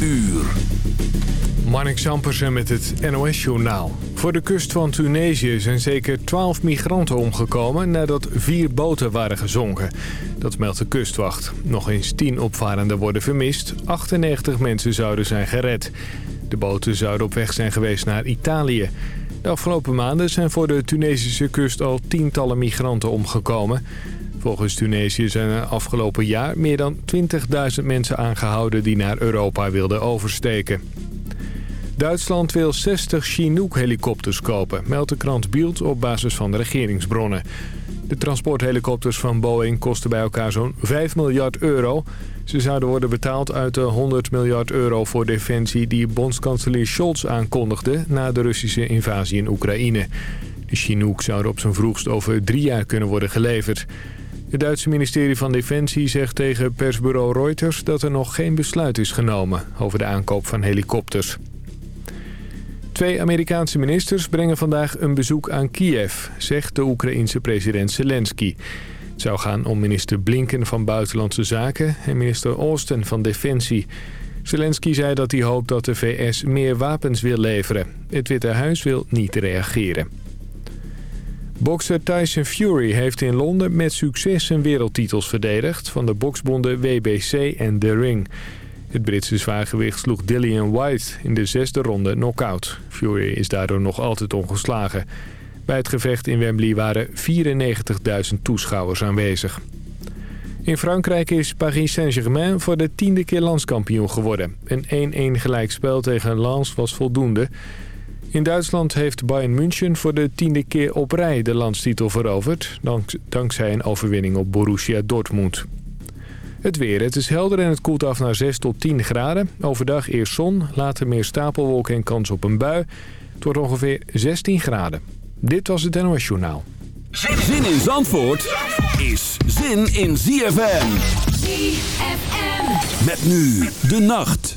uur. Marnik Sampersen met het NOS-journaal. Voor de kust van Tunesië zijn zeker 12 migranten omgekomen nadat vier boten waren gezonken. Dat meldt de kustwacht. Nog eens 10 opvarenden worden vermist. 98 mensen zouden zijn gered. De boten zouden op weg zijn geweest naar Italië. De afgelopen maanden zijn voor de Tunesische kust al tientallen migranten omgekomen. Volgens Tunesië zijn er afgelopen jaar meer dan 20.000 mensen aangehouden die naar Europa wilden oversteken. Duitsland wil 60 Chinook-helikopters kopen, meldt de krant Bild op basis van de regeringsbronnen. De transporthelikopters van Boeing kosten bij elkaar zo'n 5 miljard euro. Ze zouden worden betaald uit de 100 miljard euro voor defensie die bondskanselier Scholz aankondigde na de Russische invasie in Oekraïne. De Chinook zouden op zijn vroegst over drie jaar kunnen worden geleverd. Het Duitse ministerie van Defensie zegt tegen persbureau Reuters dat er nog geen besluit is genomen over de aankoop van helikopters. Twee Amerikaanse ministers brengen vandaag een bezoek aan Kiev, zegt de Oekraïense president Zelensky. Het zou gaan om minister Blinken van Buitenlandse Zaken en minister Austin van Defensie. Zelensky zei dat hij hoopt dat de VS meer wapens wil leveren. Het Witte Huis wil niet reageren. Bokser Tyson Fury heeft in Londen met succes zijn wereldtitels verdedigd... van de boksbonden WBC en The Ring. Het Britse zwaargewicht sloeg Dillian White in de zesde ronde knock-out. Fury is daardoor nog altijd ongeslagen. Bij het gevecht in Wembley waren 94.000 toeschouwers aanwezig. In Frankrijk is Paris Saint-Germain voor de tiende keer landskampioen geworden. Een 1-1 gelijkspel tegen Lens was voldoende... In Duitsland heeft Bayern München voor de tiende keer op rij de landstitel veroverd... dankzij een overwinning op Borussia Dortmund. Het weer. Het is helder en het koelt af naar 6 tot 10 graden. Overdag eerst zon, later meer stapelwolken en kans op een bui. Het wordt ongeveer 16 graden. Dit was het NOS Journaal. Zin in Zandvoort is zin in ZFM. ZFM. Met nu de nacht.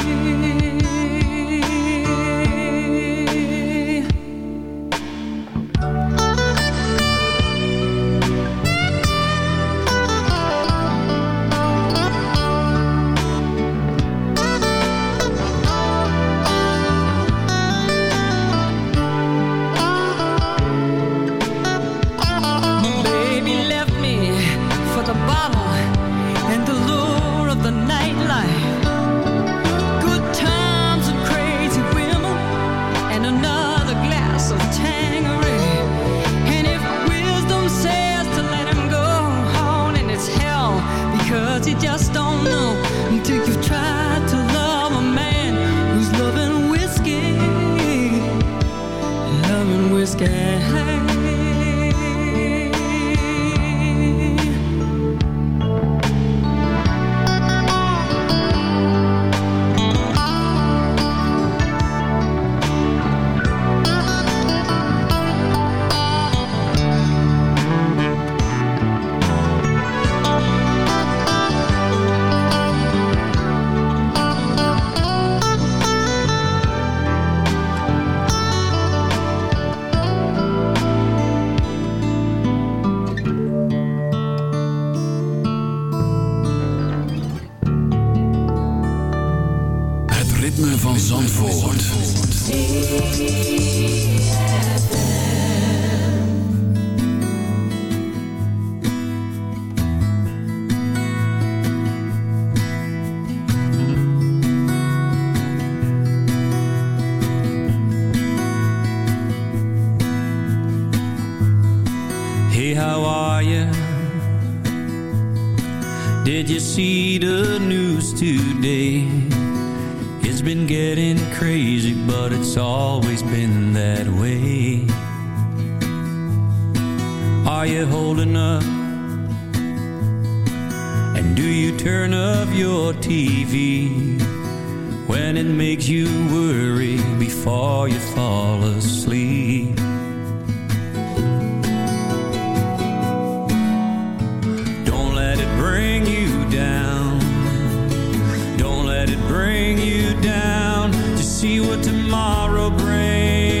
Because you just don't what tomorrow brings.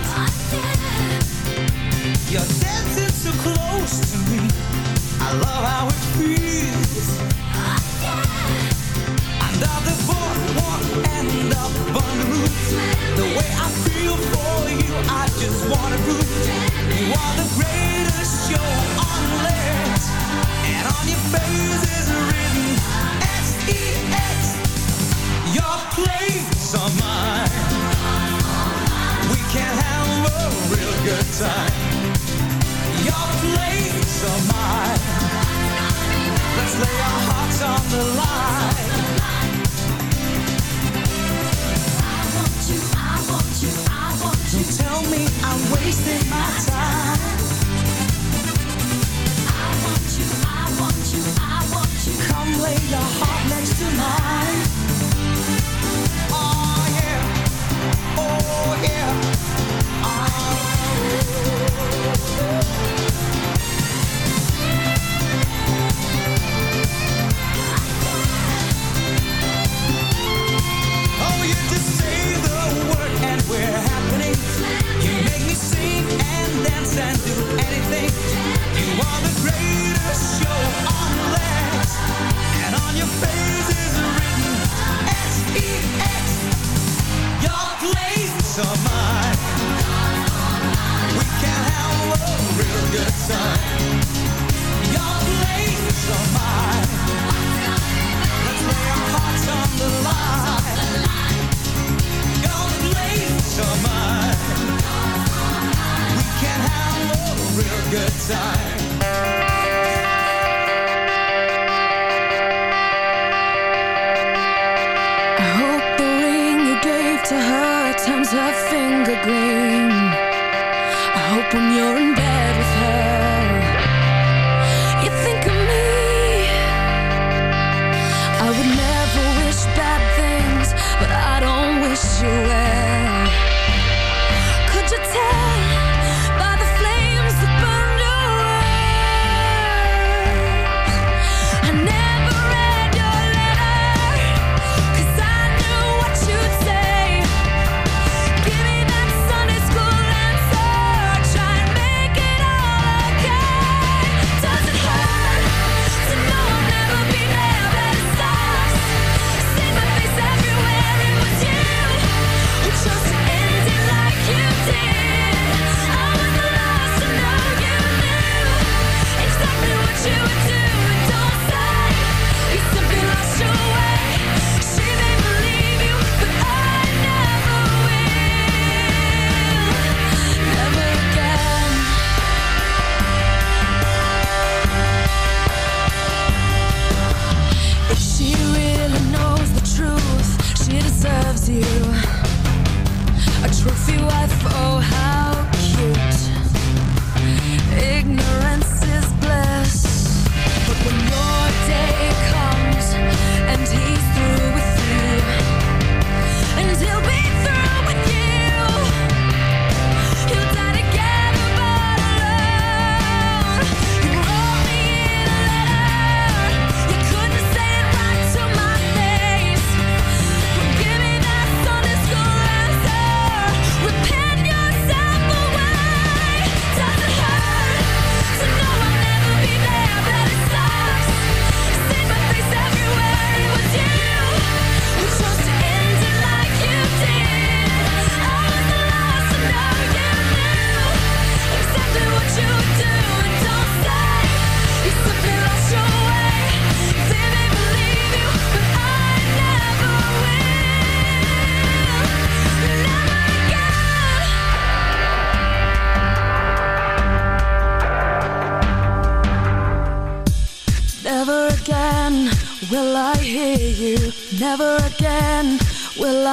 just wanna prove.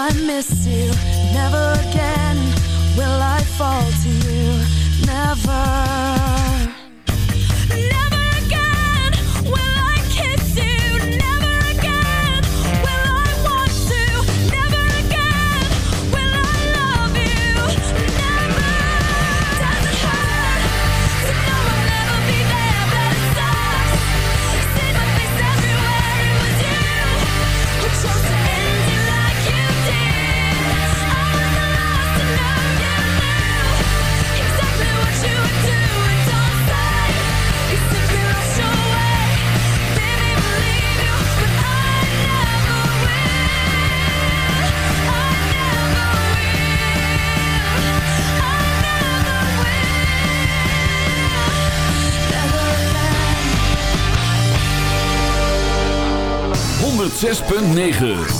I miss you. Never again will I fall 9.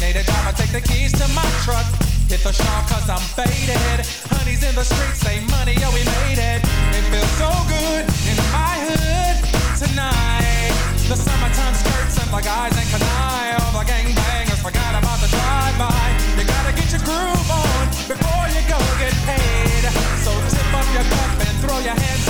Designated driver, take the keys to my truck. Hit the shop cause I'm faded. Honey's in the streets, say money, oh we made it. It feels so good in my hood tonight. The summertime skirts and the guys in Kanai. All the gangbangers forgot about the drive-by. You gotta get your groove on before you go get paid. So tip up your cup and throw your hands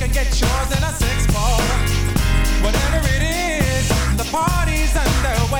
can get yours in a six ball. Whatever it is, the party's underway.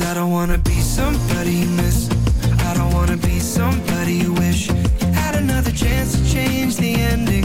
Cause I don't wanna be somebody miss. I don't wanna be somebody wish you had another chance to change the ending.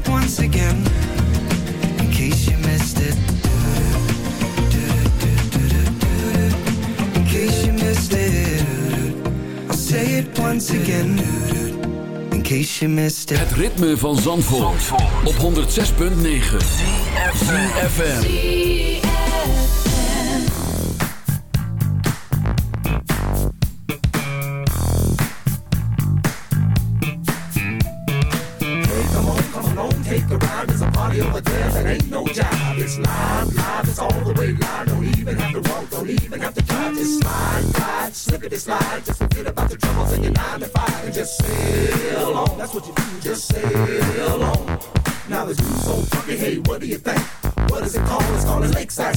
once again. In case you missed it. Het ritme van Zandvoort, op 106.9 CFM Take a ride, a party no job. It's live, live, it's all the way even have the don't even have to slide, slide, slip it, slide. Just ZFM. Come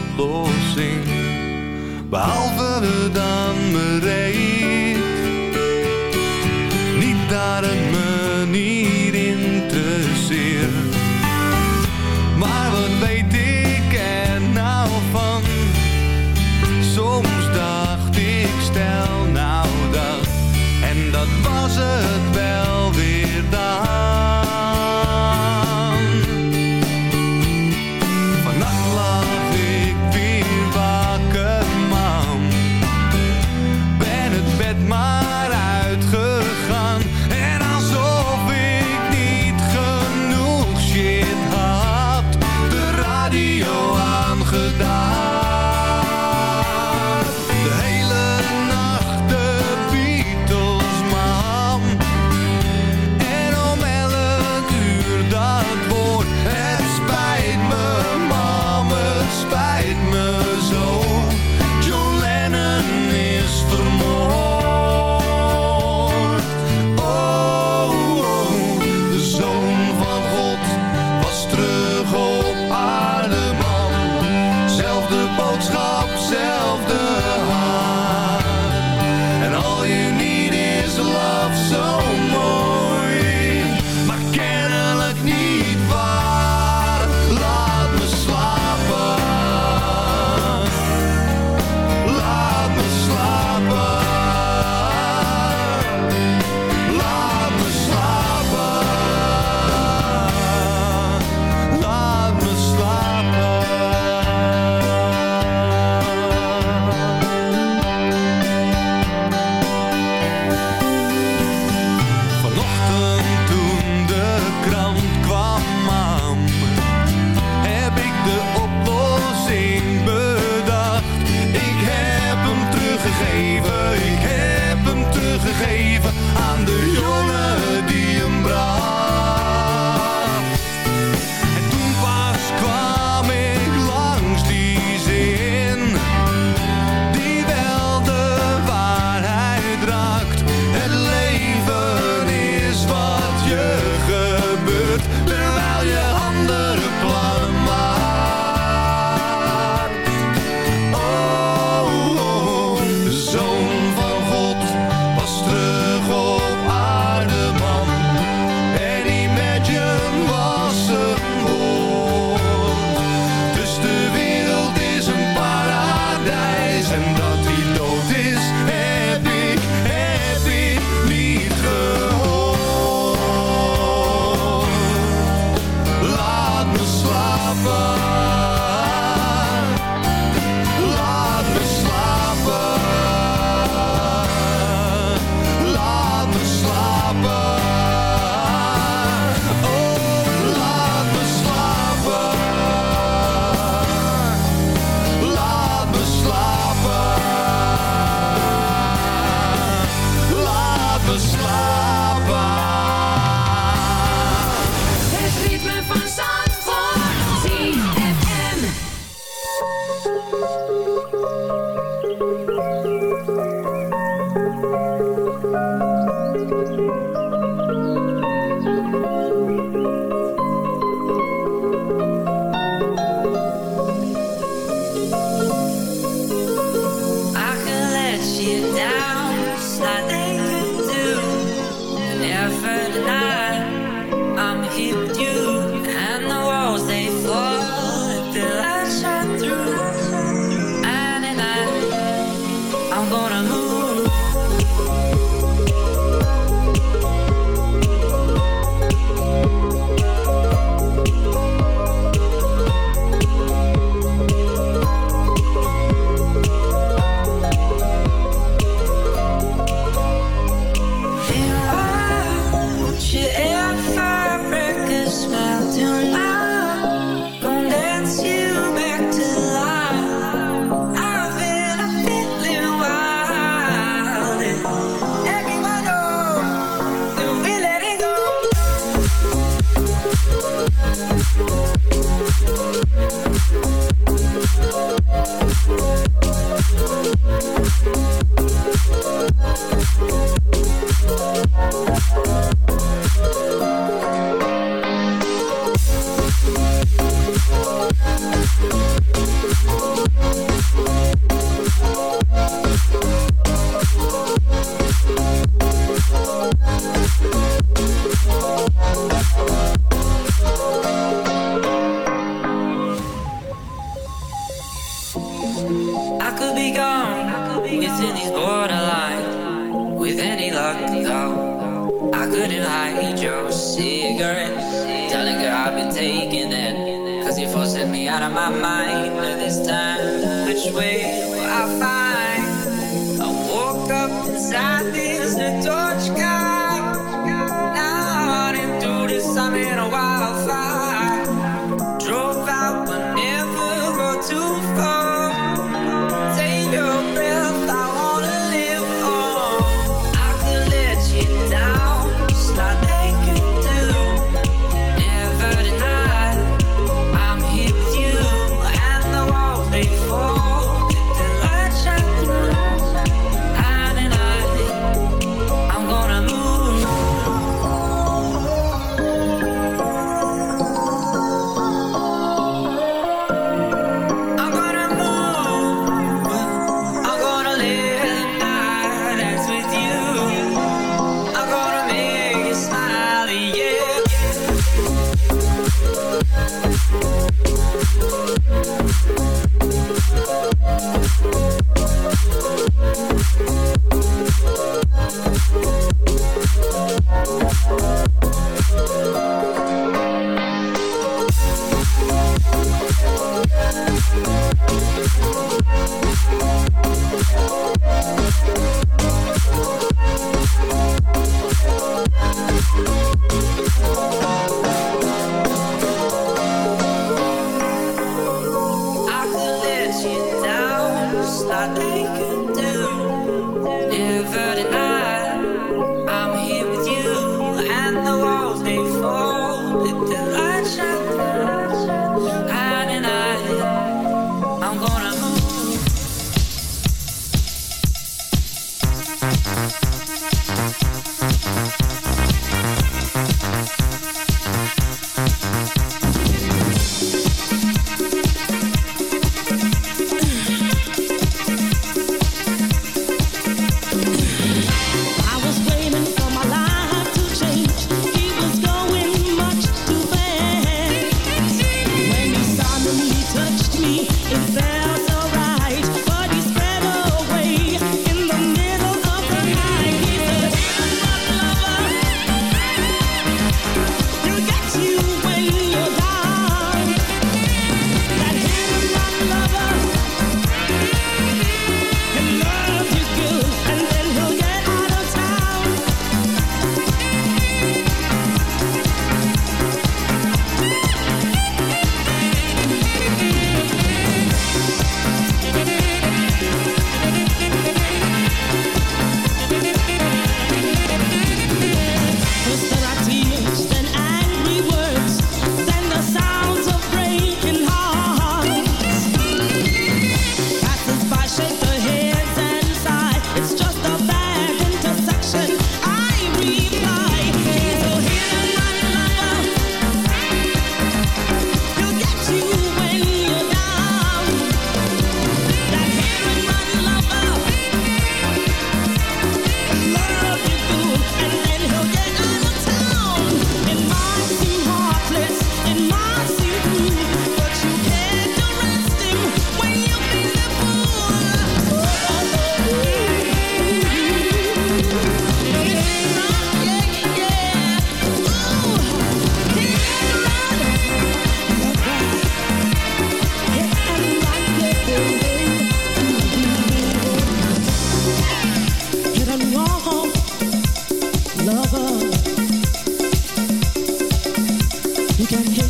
oplossing. Behalve dan bereid. down can hit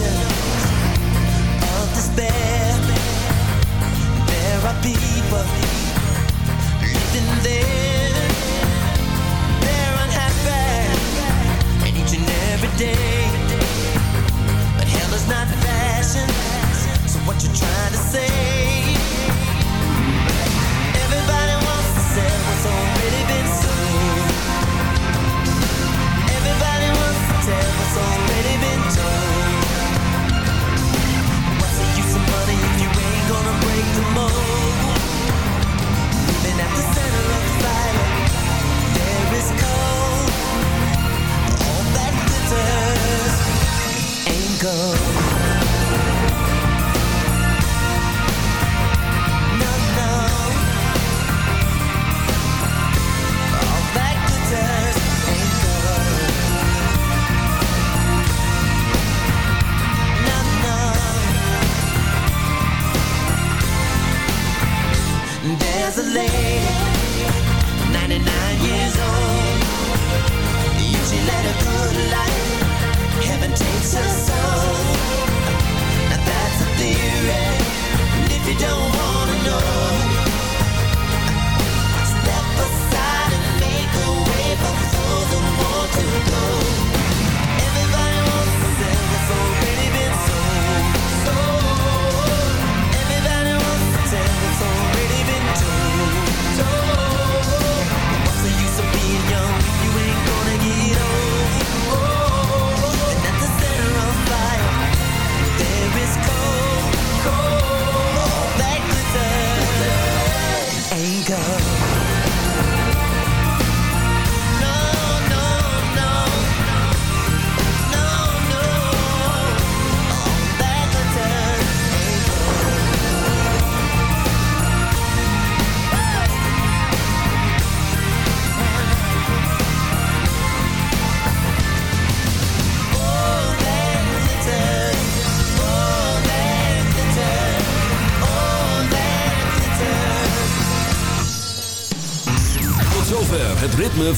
Yeah. love